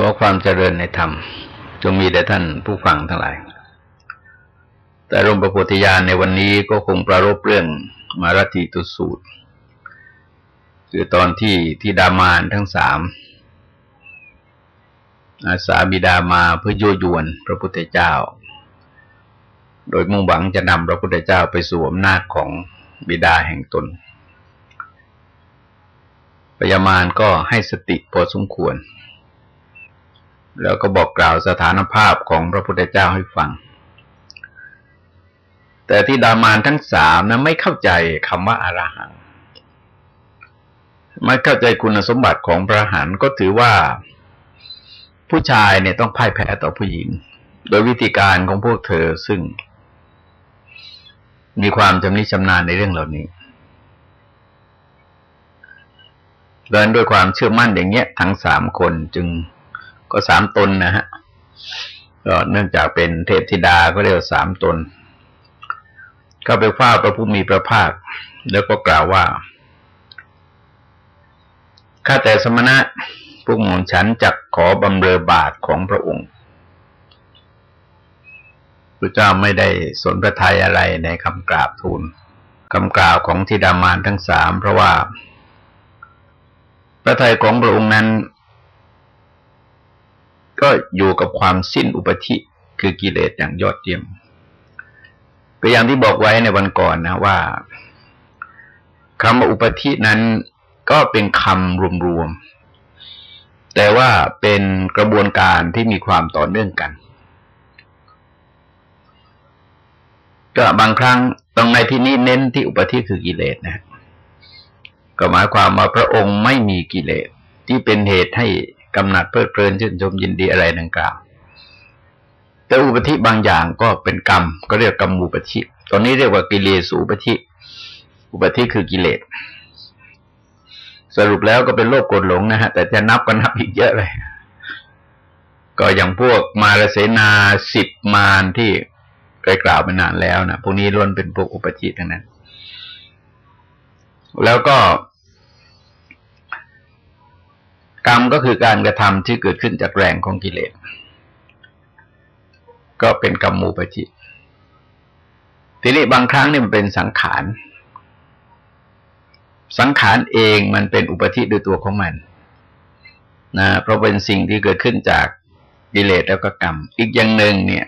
ขอความเจริญในธรรม จงมีแด่ท่านผู้ฟังทั้งหลาย แต่รมประโพธิญาณในวันนี้ก็คงประรบเรื่องมารติตุสูตร คือตอนที่ที่ดามานทั้งสามอาสาบิดามาเพื่อโยยวนพระพุทธเจ้า โดยมุ่งหวังจะนำพระพุทธเจ้าไปสู่อำนาจของบิดาแห่งตนปยามานก็ให้สติพอสมควร แล้วก็บอกกล่าวสถานภาพของพระพุทธเจ้าให้ฟัง แต่ที่ดามานทั้งสามนะไม่เข้าใจคำว่าอารหัง ไม่เข้าใจคุณสมบัติของพระหันก็ถือว่า ผู้ชายเนี่ยต้องพ่ายแพ้ต่อผู้หญิง โดยวิธีการของพวกเธอซึ่ง มีความจำนิชำนาญในเรื่องเหล่านี้เดินด้วยความเชื่อมั่นอย่างเงี้ย ทั้งสามคนจึง ก็สามตนนะฮะก็เนื่องจากเป็นเทพธิดาก็เรียกสามตน ก็ไปเฝ้าพระผู้มีพระภาค แล้วก็กล่าวว่าข้าแต่สมณะพวกหม่อมฉันจักขอบำเรอบาทของพระองค์พระเจ้าไม่ได้สนพระทัยอะไรในคำกราบทูลคำกล่าวของธิดามานทั้งสามเพราะว่า พระทัยของพระองค์นั้น ก็อยู่กับความสิ้นอุปธิคือกิเลสอย่างยอดเยี่ยมก็อย่างที่บอกไว้ในวันก่อนนะว่าคำว่าอุปธินั้นก็เป็นคำรวมๆ แต่ว่าเป็นกระบวนการที่มีความต่อเนื่องกัน ก็บางครั้งตรงในที่นี้เน้นที่อุปธิคือกิเลสนะ ก็หมายความว่าพระองค์ไม่มีกิเลสที่เป็นเหตุให้ กำหนัดเพลิดเพลินชื่นชมยินดีอะไรดังกล่าว แต่อุปธิบางอย่างก็เป็นกรรม ก็เรียกกรรมอุปธิตอนนี้เรียกว่ากิเลสอุปธิอุปธิคือกิเลส สรุปแล้วก็เป็นโลกกดหลงนะฮะแต่จะนับก็นับอีกเยอะเลย ก็อย่างพวกมารเสนาสิบมารที่เคยกล่าวไปนานแล้วนะพวกนี้ล้วนเป็นพวกอุปธิทั้งนั้น แล้วก็ กรรมก็คือการกระทำที่เกิดขึ้นจากแรงของกิเลส ก็เป็นกรรมมูปจิตทีนี้บางครั้งเนี่ยมันเป็นสังขารสังขารเองมันเป็นอุปธิด้วยตัวของมันนะเพราะเป็นสิ่งที่เกิดขึ้นจากกิเลสแล้วก็กรรม อีกอย่างหนึ่งเนี่ย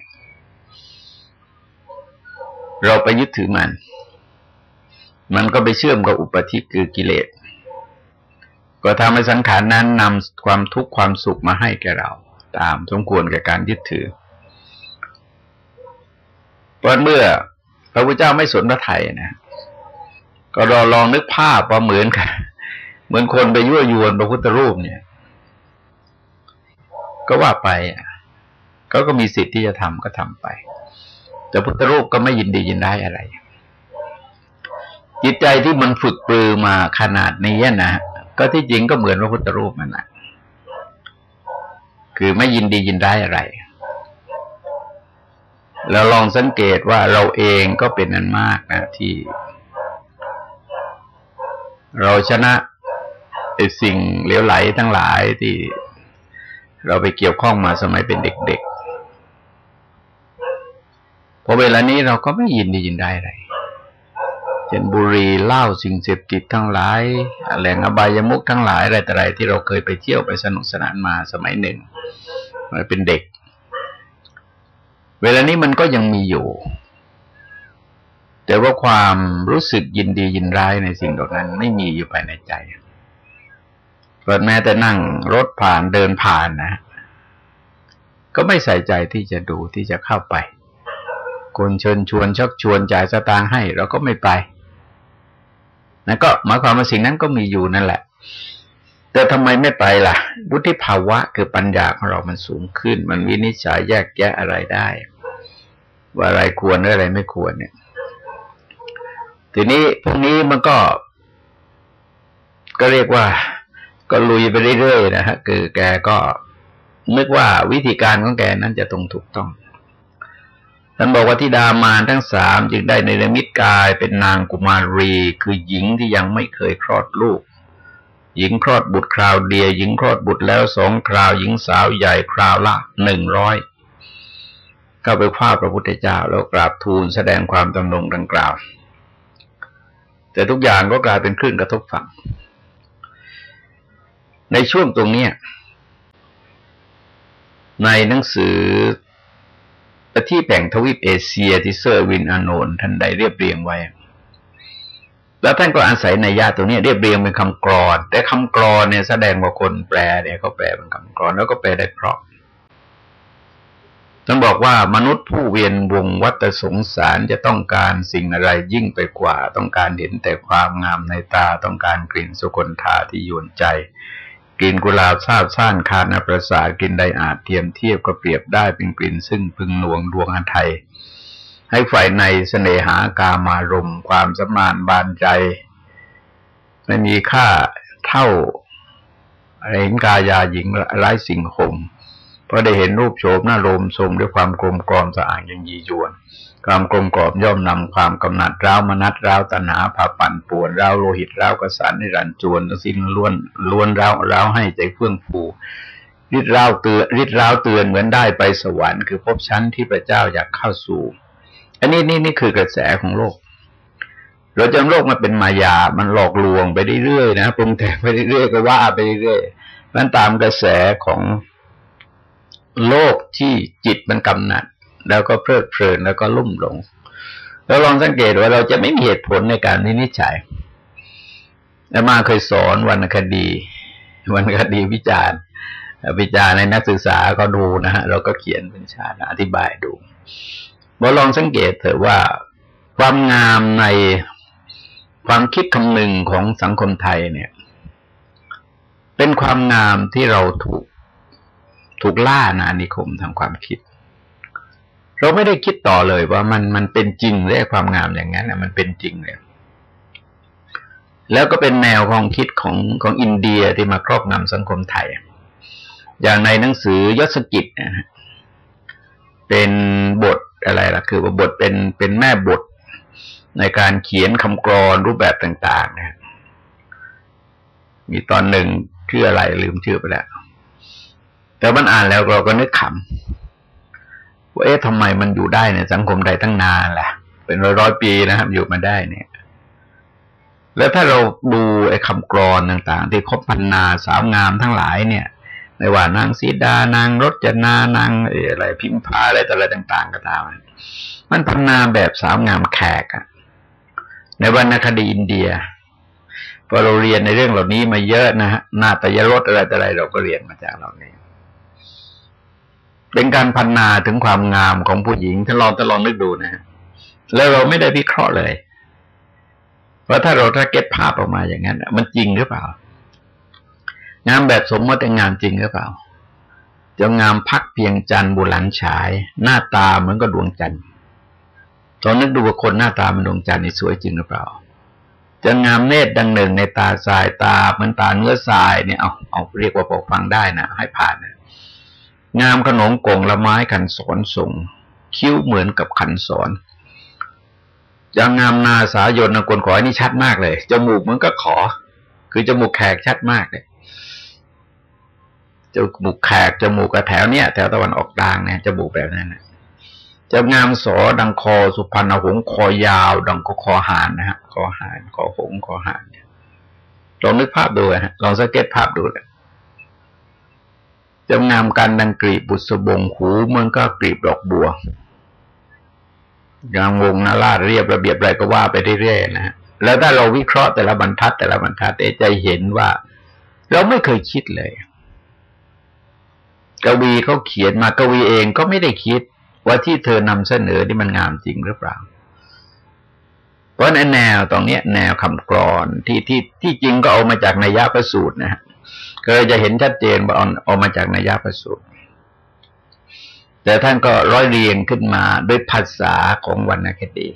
เราไปยึดถือมัน มันก็ไปเชื่อมกับอุปธิคือกิเลส ก็ทำให้สังขารนั้นนำความทุกข์ความสุขมาให้แก่เรา ตามสมควรแก่การยึดถือเพราะเมื่อพระพุทธเจ้าไม่สนพระไทยนะ ก็รอลองนึกภาพว่าเหมือนกันเหมือนคนไปยั่วยวนพระพุทธรูปเนี่ย ก็ว่าไปเขาก็มีสิทธิ์ที่จะทำก็ทำไป แต่พุทธรูปก็ไม่ยินดียินได้อะไร จิตใจที่มันฝึกปรือมาขนาดนี้นะ ก็ที่จริงก็เหมือนพระพุทธรูปนั่นแหละคือไม่ยินดียินได้อะไรเราลองสังเกตว่าเราเองก็เป็นนั้นมากนะที่ เราชนะไอ้สิ่งเหลวไหลทั้งหลายที่เราไปเกี่ยวข้องมาสมัยเป็นเด็กๆพอเวลานี้เราก็ไม่ยินดียินได้อะไร เช่นบุหรี่เหล้าสิ่งเสพติดทั้งหลาย แหล่งอบายมุกทั้งหลายอะไรแต่ไรที่เราเคยไปเที่ยวไปสนุกสนานมาสมัยหนึ่งมาเป็นเด็ก เวลานี้มันก็ยังมีอยู่ แต่ว่าความรู้สึกยินดียินร้ายในสิ่งเหล่านั้นไม่มีอยู่ภายในใจเปิดแม้แต่นั่งรถผ่านเดินผ่านนะ ก็ไม่ใส่ใจที่จะดูที่จะเข้าไปคนเชิญชวนชักชวนจ่ายสตางค์ให้ เราก็ไม่ไป นั่นก็หมายความว่าสิ่งนั้นก็มีอยู่นั่นแหละ แต่ทำไมไม่ไปล่ะวุฒิภาวะคือปัญญาของเรามันสูงขึ้น มันวินิจฉัยแยกแยะอะไรได้ ว่าอะไรควรหรืออะไรไม่ควรเนี่ย ทีนี้พวกนี้มันก็ ก็เรียกว่า ก็ลุยไปเรื่อยๆนะฮะคือแกก็นึกว่าวิธีการของแกนั้นจะตรงถูกต้อง ท่านบอกว่าที่ดามานทั้งสามจึงได้ในรมิตกายเป็นนางกุมารี คือหญิงที่ยังไม่เคยคลอดลูก หญิงคลอดบุตรคราวเดียวหญิงคลอดบุตรแล้วสองคราวหญิงสาวใหญ่คราวละหนึ่งร้อยก็ไปคว้าพระพุทธเจ้าแล้วกราบทูลแสดงความจำนงดังกล่าว แต่ทุกอย่างก็กลายเป็นคลื่นกระทบฝั่ง ในช่วงตรงนี้ในหนังสือ ที่แบ่งทวีปเอเชียที่เซอร์วินอานนท่านได้เรียบเรียงไว้ แล้วท่านก็อาศัยในญาติตรงนี้เรียบเรียงเป็นคำกรอน แต่คำกรอนเนี่ยแสดงว่าคนแปลเนี่ยเขาแปลเป็นคำกรอนแล้วก็แปลได้เพราะท่านบอกว่ามนุษย์ผู้เวียนวงวัฏสงสารจะต้องการสิ่งอะไรยิ่งไปกว่า ต้องการเห็นแต่ความงามในตาต้องการกลิ่นสุคนธาที่ยวนใจ กลิ่นกุหลาบซาบซ่านคานาประสาทกลิ่นใดอาจเทียมเทียบก็เปรียบได้เป็นกลิ่นซึ่งพึงนวงดวงอันไทย ให้ฝ่ายในสเสน่หากามารมความสมานบานใจ ไม่มีค่าเท่าเห็นกายาหญิงร้สิ่งขมเพราะได้เห็นรูปโฉมหน้าลมทรงด้วยความกลมกลอมสะอาดยังยียวน ความกลมกล่อมย่อมนำความกำหนัดร้าวมนัดร้าวตัณหาผาปั่นป่วนร้าวโลหิตร้าวกระสานในรันจวนสิ้นล้วนล้วนร้าวร้าวให้ใจเฟื่องฟูริดร้าวเตือนริดร้าวเตือนเหมือนได้ไปสวรรค์คือพบชั้นที่พระเจ้าอยากเข้าสู่ อันนี้นี่นี่คือกระแสของโลก เราจำโลกมาเป็นมายา มันหลอกลวงไปเรื่อยๆนะปรุงแต่งไปเรื่อยๆก็ว่าไปเรื่อยๆนั้นตามกระแสของโลกที่จิตมันกำหนัด แล้วก็เพลิดเพลินแล้วก็ลุ่มหลงเราลองสังเกตว่าเราจะไม่มีเหตุผลในการวินิจฉัยแล้วมาเคยสอนวรรณคดีวรรณคดีวิจารณ์วิจารณ์ในนักศึกษาก็ดูนะฮะเราก็เขียนเป็นชาติอธิบายดูบอลองสังเกตเถอะว่าความงามในความคิดคำนึงของสังคมไทยเนี่ย เป็นความงามที่เราถูก ถูกล่านานิคมทางความคิด เราไม่ได้คิดต่อเลยว่ามันมันเป็นจริงเลยความงามอย่างนั้นมันเป็นจริงเลยแล้วก็เป็นแนวความคิดของของอินเดียที่มาครอบงำสังคมไทย อย่างในหนังสือยศกิจนะเป็นบทอะไรล่ะ คือว่าบทเป็นเป็นแม่บทในการเขียนคำกรอนรูปแบบต่าง ๆ นะมีตอนหนึ่งชื่ออะไรลืมชื่อไปแล้ว แต่มันอ่านแล้วเราก็นึกขำ ว่าเอ๊ะทำไมมันอยู่ได้ในสังคมใดตั้งนานล่ะ เป็นร้อยร้อยปีนะครับ อยู่มาได้เนี่ย แล้วถ้าเราดูไอ้คำกรอนต่างๆ ที่คบพันนาสาวงามทั้งหลายเนี่ยไม่ว่านางสีดานางรจนานางอะไรพิมพาอะไรต่ออะไรต่าง ๆ ก็ตามมันพันนาแบบสาวงามแขกอะในวรรณคดีอินเดียพอเราเรียนในเรื่องเหล่านี้มาเยอะนะฮะนาตยรสอะไรแต่อะไรเราก็เรียนมาจากเหล่านี้ เป็นการพันนาถึงความงามของผู้หญิงถ้าลองจะลองนึกดูนะแล้วเราไม่ได้วิเคราะห์เลยเพราะถ้าเราถ้าเก็ตภาพออกมาอย่างนั้นมันจริงหรือเปล่า งามแบบสมมติงามจริงหรือเปล่าจะงามพักเพียงจันทร์บุหลันฉาย หน้าตาเหมือนกับดวงจันทร์ตอนนึกดูว่าคนหน้าตามันดวงจันทร์นี่สวยจริงหรือเปล่า จะงามเนตรดังหนึ่งในตาทรายตาเหมือนตาเนื้อทรายเนี่ยเอาเอาเรียกว่าปกฟังได้นะให้ผ่านนะ งามขนมกงละไม้ขันสอนส่ง คิ้วเหมือนกับขันสอนอย่างงามนาสายนนกลขอนี่ชัดมากเลยจมูกมันก็ขอ คือจมูกแขกชัดมากเลยจมูกแขกจมูกกระแถวเนี้ยแถวตะวันออกกลางเนี่ยจมูกแบบนั้นนะจะงามสอดังคอสุพรรณหงคอยาว ดังก็คอหานนะฮะคอหานคอหงคอหานลองนึกภาพดูฮะลองสังเกตภาพดูเลย จะงามกันดังกรีบบุษบงหูมันก็กรีบดอกบัวยางวงนาลาดเรียบระเบียบอะไรก็ว่าไปเรื่อยๆนะแล้วถ้าเราวิเคราะห์แต่ละบรรทัด แต่ละบรรทัดจะเห็นว่า เราไม่เคยคิดเลยกวีเขาเขียนมากวีเองก็ไม่ได้คิด ว่าที่เธอนำเสนอที่มันงามจริงหรือเปล่า เพราะในแนวตรงนี้แนวคำกรอนที่ที่ที่จริงก็เอามาจากนายาประสูตรนะฮะ ก็จะเห็นชัดเจนว่าออกมาจากนัยยะประสูตรแต่ท่านก็ร้อยเรียงขึ้นมาด้วยภาษาของวรรณคดี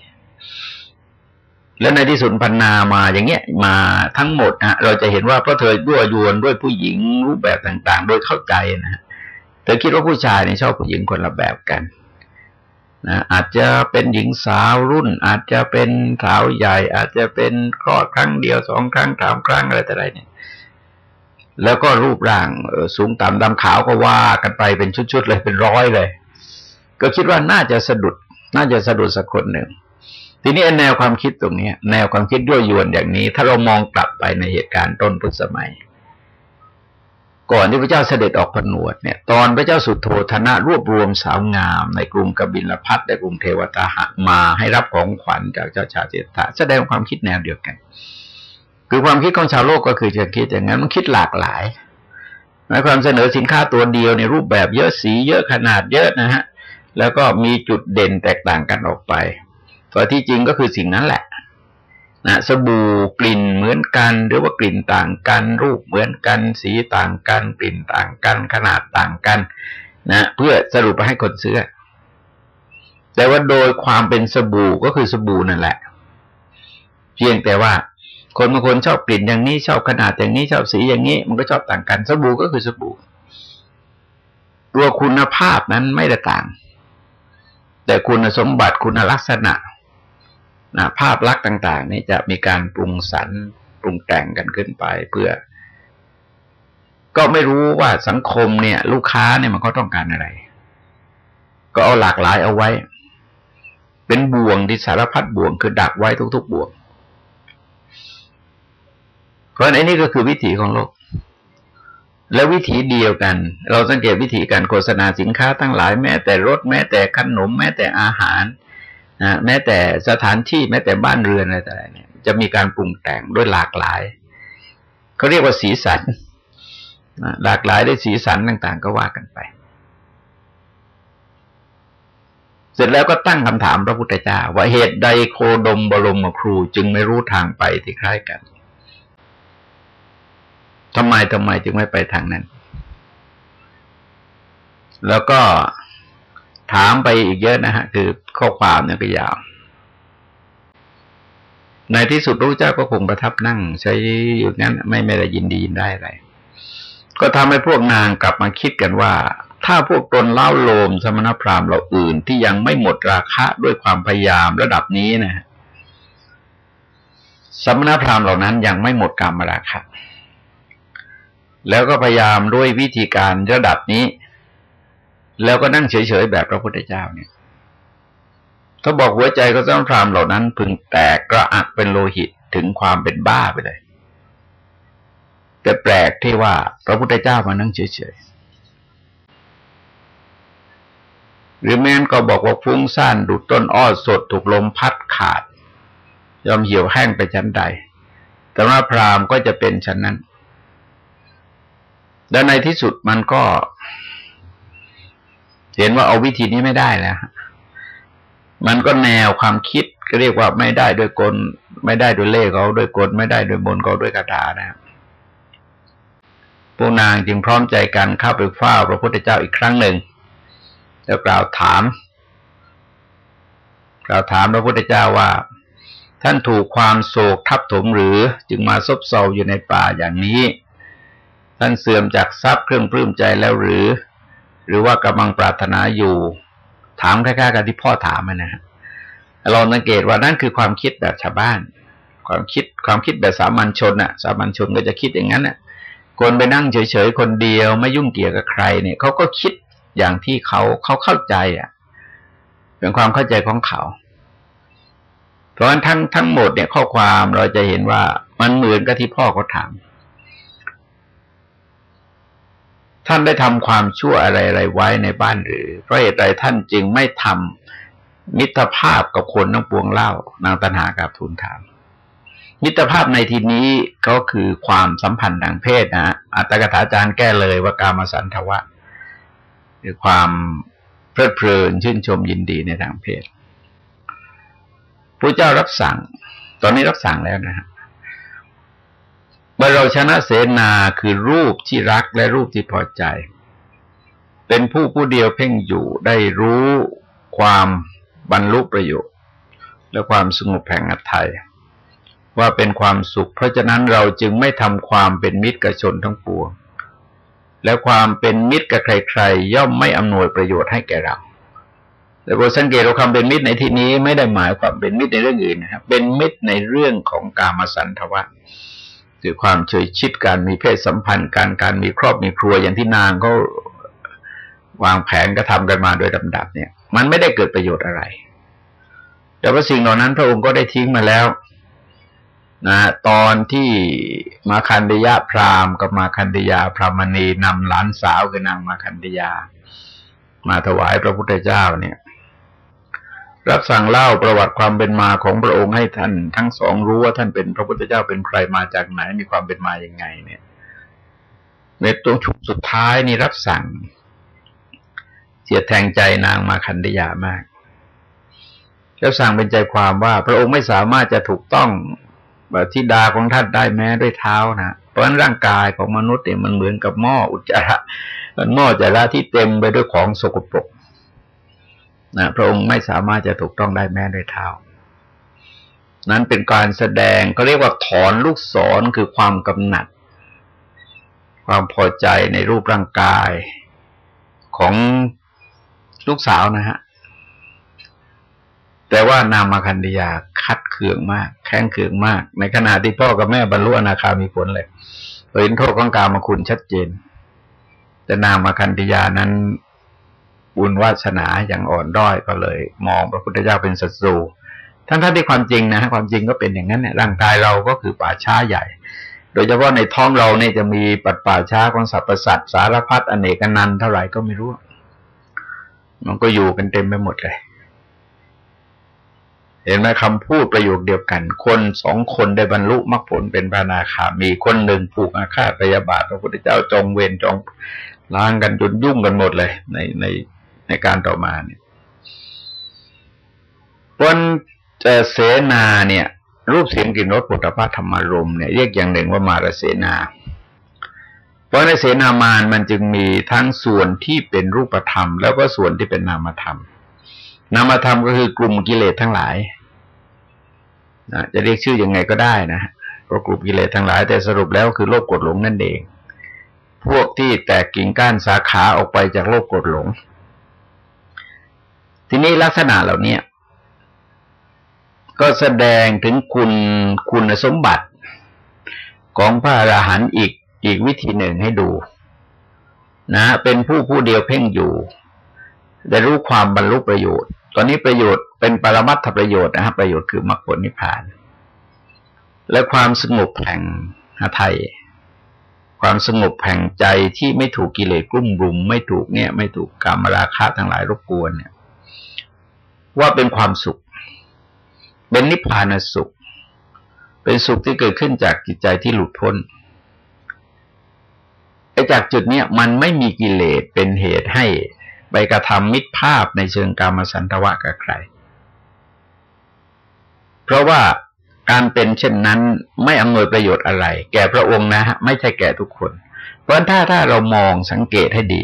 แล้วในที่สุดพันนามาอย่างเงี้ยมาทั้งหมดนะเราจะเห็นว่าเพราะเธอด้วยยวนด้วยผู้หญิงรูปแบบต่าง ๆ โดยเข้าใจนะเธอคิดว่าผู้ชายเนี่ยชอบผู้หญิงคนละแบบกันนะอาจจะเป็นหญิงสาวรุ่น อาจจะเป็นสาวใหญ่ อาจจะเป็นคลอดครั้งเดียวสองครั้งสามครั้งอะไรแต่ไรเนี่ย แล้วก็รูปร่างสูงต่ำดำขาวก็ว่ากันไปเป็นชุดๆเลยเป็นร้อยเลย ก็คิดว่าน่าจะสะดุด น่าจะสะดุดสักคนหนึ่ง ทีนี้แนวความคิดตรงนี้แนวความคิดยั่วยวนอย่างนี้ ถ้าเรามองกลับไปในเหตุการณ์ต้นพุทธสมัย ก่อนที่พระเจ้าเสด็จออกผนวดเนี่ย ตอนพระเจ้าสุโธธนะรวบรวมสาวงามในกรุงกบิลพัทในกรุงเทวตาหะมาให้รับของขวัญจากเจ้าชาเจตถาแสดงความคิดแนวเดียวกัน คือความคิดของชาวโลกก็คือจะคิดอย่างนั้นมันคิดหลากหลายหมายความเสนอสินค้าตัวเดียวในรูปแบบเยอะสีเยอะขนาดเยอะนะฮะแล้วก็มีจุดเด่นแตกต่างกันออกไปแต่ที่จริงก็คือสิ่งนั้นแหละนะสบู่กลิ่นเหมือนกัน หรือว่ากลิ่นต่างกัน รูปเหมือนกัน สีต่างกัน กลิ่นต่างกัน ขนาดต่างกัน นะเพื่อสรุปไปให้คนซื้อ แต่ว่าโดยความเป็นสบู่ก็คือสบู่นั่นแหละ เพียงแต่ว่า คนบางคนชอบกลิ่นอย่างนี้ชอบขนาดอย่างนี้ชอบสีอย่างนี้ มันก็ชอบต่างกันสบู่ก็คือสบู่ตัวคุณภาพนั้นไม่ได้ต่าง แต่คุณสมบัติคุณลักษณะนะภาพลักษณ์ต่าง ๆ นี่จะมีการปรุงสรรปรุงแต่งกันขึ้นไปเพื่อ ก็ไม่รู้ว่าสังคมเนี่ย ลูกค้าเนี่ยมันก็ต้องการอะไร ก็เอาหลากหลายเอาไว้ เป็นบ่วงที่สารพัดบ่วงคือดักไว้ทุกๆบ่วง เพราะอันนี้ก็คือวิถีของโลก แล้ววิถีเดียวกัน เราสังเกตวิธีการโฆษณาสินค้าทั้งหลายแม้แต่รถแม้แต่ขนม แม้แต่อาหารนะแม้แต่สถานที่แม้แต่บ้านเรือนอะไรต่างๆเนี่ย จะมีการปรุงแต่งด้วยหลากหลายเขาเรียกว่าสีสันหลากหลายด้วยสีสันต่าง ๆ ก็ว่ากันไป เสร็จแล้วก็ตั้งคำถามพระพุทธเจ้าว่าเหตุใดโคดมบรมครูจึงไม่รู้ทางไปที่คล้ายกัน ทำไมทำไมจึงไม่ไปทางนั้น แล้วก็ถามไปอีกเยอะนะฮะ คือข้อความเนี่ยก็ยาว ในที่สุดพระเจ้าก็คงประทับนั่ง ใช้อยู่งั้น ไม่ไม่ได้ยินดียินได้อะไร ก็ทำให้พวกนางกลับมาคิดกันว่า ถ้าพวกตนเล่าโลมสมณพราหมณ์เราอื่นที่ยังไม่หมดราคะด้วยความพยายามระดับนี้นะสมณพราหมณ์เหล่านั้นยังไม่หมดกรรมราคะ แล้วก็พยายามด้วยวิธีการระดับนี้ แล้วก็นั่งเฉยๆแบบพระพุทธเจ้าเนี่ยถ้าบอกหัวใจก็ต้องพรามเหล่านั้น พึงแตกกระอักเป็นโลหิตถึงความเป็นบ้าไปเลย แต่แปลกที่ว่า พระพุทธเจ้ามานั่งเฉยๆหรือแม้นก็บอกว่าฟุ้งซ่านดุดต้นอ้อสดถูกลมพัดขาด ยอมเหี่ยวแห้งไปชั้นใดแต่ว่าพรามก็จะเป็นชั้นนั้น แล้วในที่สุดมันก็ เห็นว่าเอาวิธีนี้ไม่ได้แล้ว มันก็แนวความคิดก็เรียกว่าไม่ได้ด้วยกล ไม่ได้ด้วยเล่เขาด้วยกล ไม่ได้ด้วยบนเขาด้วยกระดานะพวกนางจึงพร้อมใจกันเข้าไปเฝ้าพระพุทธเจ้าอีกครั้งหนึ่ง แล้วกล่าวถาม กล่าวถามพระพุทธเจ้าว่า ท่านถูกความโศกทับถมหรือจึงมาซบเซาอยู่ในป่าอย่างนี้ ท่านเสื่อมจากทรัพย์เครื่องปลื้มใจแล้วหรือ หรือว่ากำลังปรารถนาอยู่ ถามคล้ายๆกับที่พ่อถามนะฮะเราสังเกตว่านั่นคือความคิดแบบชาวบ้าน ความคิดความคิดแบบสามัญชนอะสามัญชนก็จะคิดอย่างนั้นอะคนไปนั่งเฉยๆคนเดียวไม่ยุ่งเกี่ยวกับใครเนี่ยเขาก็คิดอย่างที่เขาเขาเข้าใจอะ เป็นความเข้าใจของเขา เพราะฉะนั้นทั้งทั้งหมดเนี่ยข้อความเราจะเห็นว่ามันเหมือนกับที่พ่อเขาถาม ท่านได้ทำความชั่วอะไรๆไรไว้ในบ้านหรือ เพราะเหตุใดท่านจึงไม่ทำมิตรภาพกับคนทั้งปวงเล่านางตันหากับทูลถาม มิตรภาพในที่นี้ก็คือความสัมพันธ์ทางเพศนะอัตถกถาจารย์แก้เลยว่ากามสันทวะคือความเพลิดเพลินชื่นชมยินดีในทางเพศพระเจ้ารับสั่ง ตอนนี้รับสั่งแล้วนะฮะ มื่อเราชนะเสนาคือรูปที่รักและรูปที่พอใจ เป็นผู้ผู้เดียวเพ่งอยู่ได้รู้ความบรรลุประโยชน์ และความสงบแห่งอัตไทยว่าเป็นความสุข เพราะฉะนั้นเราจึงไม่ทำความเป็นมิตรกับชนทั้งปวง และความเป็นมิตรกับใครๆ ย่อมไม่อำนวยประโยชน์ให้แก่เราแต่โปรสังเกตเราคำเป็นมิตรในที่นี้ไม่ได้หมายความเป็นมิตรในเรื่องอื่นนะครับเป็นมิตรในเรื่องของกามสันทวะ คือความเฉยชิดการมีเพศสัมพันธ์การการมีครอบมีครัวอย่างที่นางเขาวางแผนกระทำกันมาโดยลำดับเนี่ย มันไม่ได้เกิดประโยชน์อะไร แต่ว่าสิ่งเหล่านั้นพระองค์ก็ได้ทิ้งมาแล้วนะตอนที่มาคันธยาพราหมณ์กับมาคันธยาพรามณีนำหลานสาวคือนางมาคันธยา มาถวายพระพุทธเจ้าเนี่ย รับสั่งเล่าประวัติความเป็นมาของพระองค์ให้ท่านทั้งสองรู้ว่าท่านเป็นพระพุทธเจ้าเป็นใครมาจากไหนมีความเป็นมาอย่างไง เนี่ยในตรงชุดสุดท้ายนี่รับสั่งเสียแทงใจนางมาคันธยามากแล้วสั่งเป็นใจความว่า พระองค์ไม่สามารถจะถูกต้องทิดาของท่านได้แม้ด้วยเท้านะเพราะฉะนั้นร่างกายของมนุษย์เนี่ยมันเหมือนกับหม้ออุจจาระมันหม้ออุจจาระที่เต็มไปด้วยของสกปรก นะพระองค์ไม่สามารถจะถูกต้องได้แม้ด้วยเท้า นั้นเป็นการแสดงเขาเรียกว่าถอนลูกศรคือความกำหนัด ความพอใจในรูปร่างกายของลูกสาวนะฮะ แต่ว่านามคันธยาคัดเคืองมาก แข้งเคืองมาก ในขณะที่พ่อกับแม่บรรลุอนาคามีผลเลยเห็นโทษของกามาคุณชัดเจน แต่นามคันธยานั้น บุญวาสนาอย่างอ่อนด้อยก็เลย มองพระพุทธเจ้าเป็นศัตรูทั้งท่านที่ความจริงนะความจริงก็เป็นอย่างนั้นเนี่ยร่างกายเราก็คือป่าช้าใหญ่ โดยเฉพาะในท้องเราเนี่ยจะมีปัดป่าช้าของสรรพสัตว์สารพัดอเนกนันเท่าไหร่ก็ไม่รู้ มันก็อยู่กันเต็มไปหมดเลย เห็นไหมคำพูดประโยคเดียวกัน คนสองคนได้บรรลุมรรคผลเป็นพระนาคามีคนหนึ่งผูกอาฆาตพยาบาทพระพุทธเจ้าจองเวรจองล้างกันจนยุ่งกันหมดเลย ในใน ในการต่อมาเนี่ยบนเสนาเนี่ย รูปเสียงกลิ่นรสปุถะพธรรมารมเนี่ยเรียกอย่างหนึ่งว่ามารเสนา เพราะในเสนามานมันจึงมีทั้งส่วนที่เป็นรูปธรรม แล้วก็ส่วนที่เป็นนามธรรม นามธรรมก็คือกลุ่มกิเลสทั้งหลายนะจะเรียกชื่ออยังไงก็ได้นะก็กลุ่มกิเลสทั้งหลาย แต่สรุปแล้วคือโลภกดหลงนั่นเอง พวกที่แตกกิ่งก้านสาขาออกไปจากโลภกดหลง ทีนี้ลักษณะเหล่านี้ก็แสดงถึงคุณคุณสมบัติของพระอราหันต์อีกอีกวิธีหนึ่งให้ดู นะ เป็นผู้ผู้เดียวเพ่งอยู่ ได้รู้ความบรรลุประโยชน์ ตอนนี้ประโยชน์เป็นปรมัตถประโยชน์นะครับประโยชน์คือมรรคผลนิพพาน และความสงบแห่งหไทย ความสงบแห่งใจที่ไม่ถูกกิเลสกลุ่มรุม ไม่ถูกเนี่ย ไม่ถูกกรรมราคะทั้งหลายรบกวนเนี่ย ว่าเป็นความสุข เป็นนิพพานสุข เป็นสุขที่เกิดขึ้นจากจิตใจที่หลุดพ้นไอ้จากจุดเนี้ยมันไม่มีกิเลสเป็นเหตุให้ไปกระทำมิตรภาพในเชิงกรรมสันทวะกับใคร เพราะว่าการเป็นเช่นนั้นไม่อำนวยประโยชน์อะไร แก่พระองค์นะฮะไม่ใช่แก่ทุกคน เพราะถ้าถ้าเรามองสังเกตให้ดี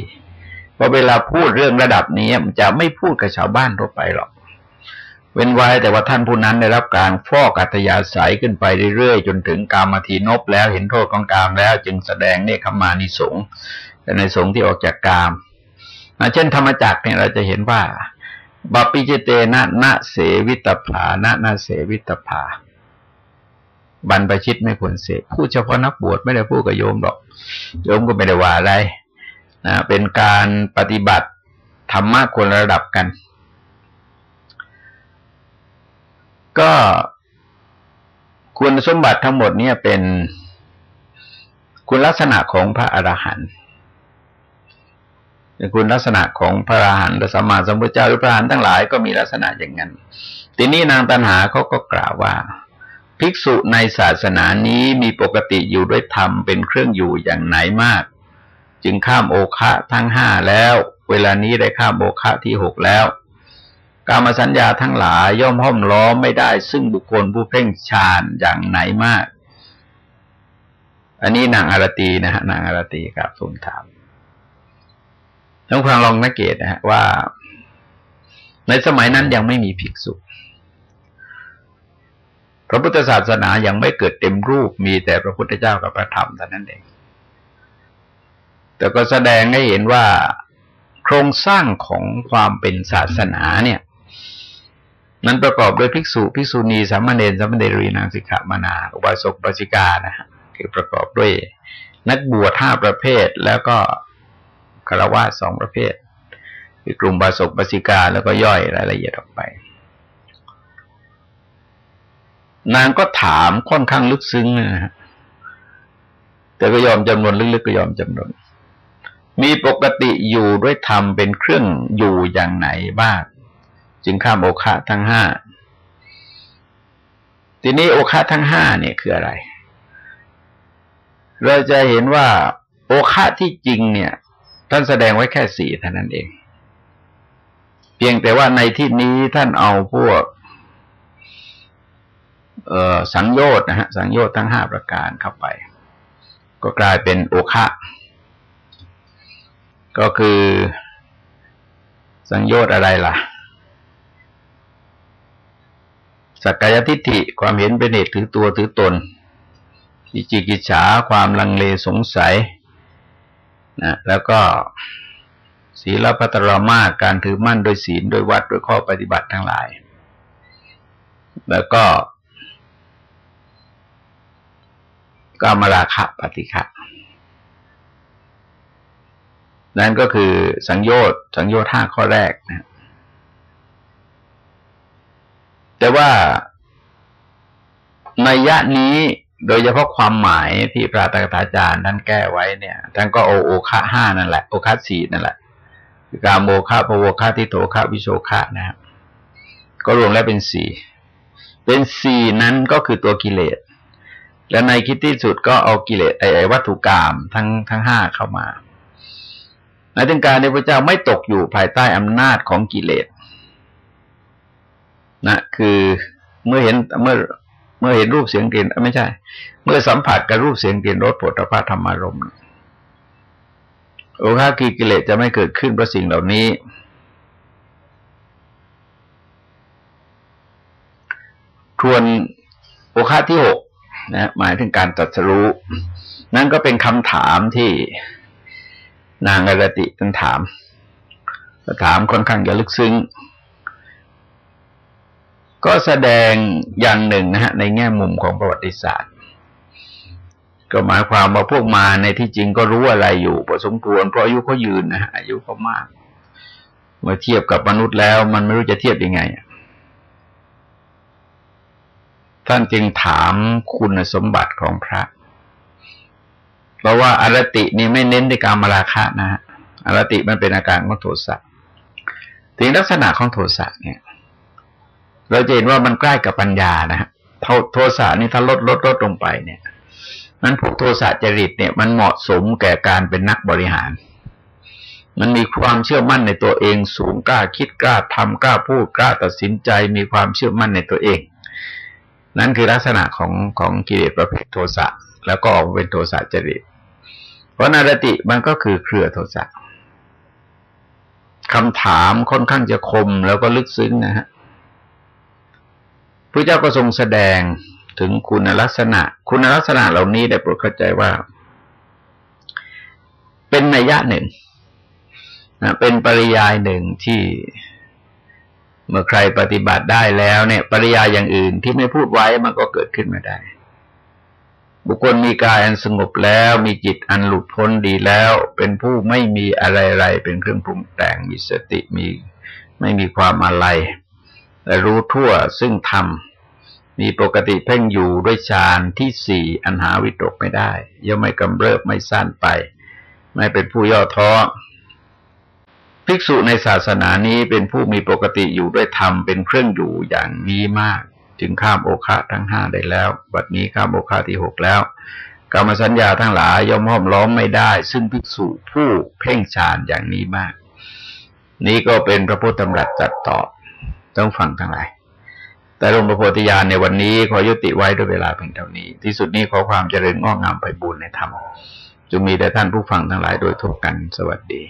พอเวลาพูดเรื่องระดับนี้ มันจะไม่พูดกับชาวบ้านทั่วไปหรอก เว้นไว้แต่ว่าท่านผู้นั้นได้รับการฟอกอัตยาศัยขึ้นไปเรื่อยๆ จนถึงกามาทีนบแล้วเห็นโทษของกามแล้ว จึงแสดงเนคขมานิสงในสงที่ออกจากกามเช่นธรรมจักเนี่ยเราจะเห็นว่าบาปิเจเตนะนะเสวิตภานะนะเสวิตภาบรรพชิตไม่ควรเสพพูดเฉพาะนักบวชไม่ได้พูดกับโยมหรอก โยมก็ไม่ได้ว่าอะไรนะเป็นการปฏิบัติธรรมะคนระดับกัน ก็คุณสมบัติทั้งหมดเนี่ยเป็นคุณลักษณะของพระอรหันต์คุณลักษณะของพระอรหันต์สัมมาสัมพุทธเจ้าหรือพระอรหันต์ทั้งหลายก็มีลักษณะอย่างนั้น ทีนี้นางตันหาเขาก็กล่าวว่า ภิกษุในศาสนานี้มีปกติอยู่ด้วยธรรมเป็นเครื่องอยู่อย่างไหนมาก จึงข้ามโอคะทั้งห้าแล้ว เวลานี้ได้ข้ามโอคะที่หกแล้ว การมสัญญาทั้งหลายย่อมห้อมล้อมไม่ได้ ซึ่งบุคคลผู้เพ่งฌานอย่างไหนมาก อันนี้นางอารตีนะฮะนางอารตีครับทูลถามท่านฟังลองนักเกตนะฮะว่า ในสมัยนั้นยังไม่มีภิกษุพระพุทธศาสนายังไม่เกิดเต็มรูปมีแต่พระพุทธเจ้ากับพระธรรมเท่านั้นเอง แต่ก็แสดงให้เห็นว่า โครงสร้างของความเป็นศาสนาเนี่ย นั้นประกอบด้วยภิกษุภิกษุณีสามเณรสามเณรีนางสิกขามานา อุบาสกปชิกานะฮะคือประกอบด้วยนักบวชห้าประเภท แล้วก็คารวะสองประเภท คือกลุ่มบาศกบาสิกาแล้วก็ย่อยรายละเอียดออกไป นางก็ถามค่อนข้างลึกซึ้งนะฮะแต่ก็ยอมจำนวนลึกๆก็ยอมจำนวนมีปกติอยู่ด้วยธรรมเป็นเครื่องอยู่อย่างไหนบ้าง จึงข้ามโอคะทั้งห้าทีนี้โอคะทั้งห้าเนี่ยคืออะไร เราจะเห็นว่า โอคะที่จริงเนี่ย ท่านแสดงไว้แค่สี่เท่านั้นเอง เพียงแต่ว่าในที่นี้ท่านเอาพวกสังโยชน์นะฮะสังโยชน์ทั้งห้าประการเข้าไป ก็กลายเป็นโอคะก็คือ สังโยชน์อะไรล่ะ สักกายทิฏฐิความเห็นเป็นเหตุถือตัวถือตนวิจิกิจฉาความลังเลสงสัยนะแล้วก็ศีลพัตรมาการถือมั่นโดยศีลโดยวัดโดยข้อปฏิบัติทั้งหลาย แล้วก็กามราคะปฏิฆะนั่นก็คือสังโยชน์สังโยชน์ห้าข้อแรกนะ แต่ว่าในยะนี้โดยเฉพาะความหมายที่พระตถาจารย์ท่านแก้ไว้เนี่ยท่านก็โอโอคะห้านั่นแหละโอคะสี่นั่นแหละการโมคะพโวคะทิโตคะวิโชคะนะครับก็รวมแล้วเป็นสี่เป็นสี่นั้นก็คือตัวกิเลส และในคิดที่สุดก็เอากิเลสไอ้วัตถุกรรมทั้งทั้งห้าเข้ามาในถึงการในพระเจ้าไม่ตกอยู่ภายใต้อำนาจของกิเลส นะคือเมื่อเห็นเมื่อเมื่อเห็นรูปเสียงกลิ่นไม่ใช่ เมื่อสัมผัสกับรูปเสียงกลิ่นรสผลิภัณฑ์ธรรมารมณ์โอคาคีกิเลสจะไม่เกิดขึ้นเพราะสิ่งเหล่านี้ ทวนโอคาที่หกนะหมายถึงการตัดสรู้ นั่นก็เป็นคำถามที่นางอรติท่านถามถามค่อนข้างจะลึกซึ้ง ก็แสดงอย่างหนึ่งนะฮะในแง่มุมของประวัติศาสตร์ ก็หมายความว่าพวกมาในที่จริงก็รู้อะไรอยู่พอสมควรเพราะอายุเขายืนนะฮะอายุเขามาก เมื่อเทียบกับมนุษย์แล้ว มันไม่รู้จะเทียบยังไงท่านจึงถามคุณสมบัติของพระ เพราะว่าอารตินี่ไม่เน้นในการมาราคะนะฮะอารติมันเป็นอาการของโทสะถึงลักษณะของโทสะเนี่ย เราจะเห็นว่ามันใกล้กับปัญญานะฮะโทสะนี่ถ้าลดลดลดลงไปเนี่ยนั้นพวกโทสะจริตเนี่ยมันเหมาะสมแก่การเป็นนักบริหาร มันมีความเชื่อมั่นในตัวเอง สูงกล้าคิดกล้าทำกล้าพูดกล้าตัดสินใจ มีความเชื่อมั่นในตัวเอง นั่นคือลักษณะของของกิเลสประเภทโทสะแล้วก็ออกเป็นโทสะจริต เพราะนารติมันก็คือเครือโทสะคำถามค่อนข้างจะคมแล้วก็ลึกซึ้งนะฮะ พระเจ้าก็ทรงแสดงถึงคุณลักษณะ คุณลักษณะเหล่านี้ได้โปรดเข้าใจว่า เป็นนัยยะหนึ่งนะเป็นปริยายหนึ่งที่เมื่อใครปฏิบัติได้แล้วเนี่ย ปริยายอย่างอื่นที่ไม่พูดไว้มันก็เกิดขึ้นมาได้ บุคคลมีกายอันสงบแล้ว มีจิตอันหลุดพ้นดีแล้ว เป็นผู้ไม่มีอะไรๆเป็นเครื่องปรุงแต่งมีสติมีไม่มีความอะไร รู้ทั่วซึ่งธรรมมีปกติเพ่งอยู่ด้วยฌานที่สี่อันหาวิตกไม่ได้ย่อมไม่กำเริบไม่สั้นไป ไม่เป็นผู้ย่อท้อภิกษุในศาสนานี้เป็นผู้มีปกติอยู่ด้วยธรรมเป็นเครื่องอยู่อย่างนี้มาก จึงข้ามโอคะทั้งห้าได้แล้ว บัดนี้ข้ามโอคะที่หกแล้วกรรมสัญญาทั้งหลายย่อมห้อมล้อมไม่ได้ ซึ่งภิกษุผู้เพ่งฌานอย่างนี้มาก นี้ก็เป็นพระพุทธธรรมรัตจัดตอบ ต้องฟังทั้งหลาย แต่หลวงประโพธิญาณในวันนี้ขอยุติไว้ด้วยเวลาเพียงเท่านี้ ที่สุดนี้ขอความเจริญงอกงามไปบุญในธรรมจงมีแต่ท่านผู้ฟังทั้งหลายโดยทั่วกัน สวัสดี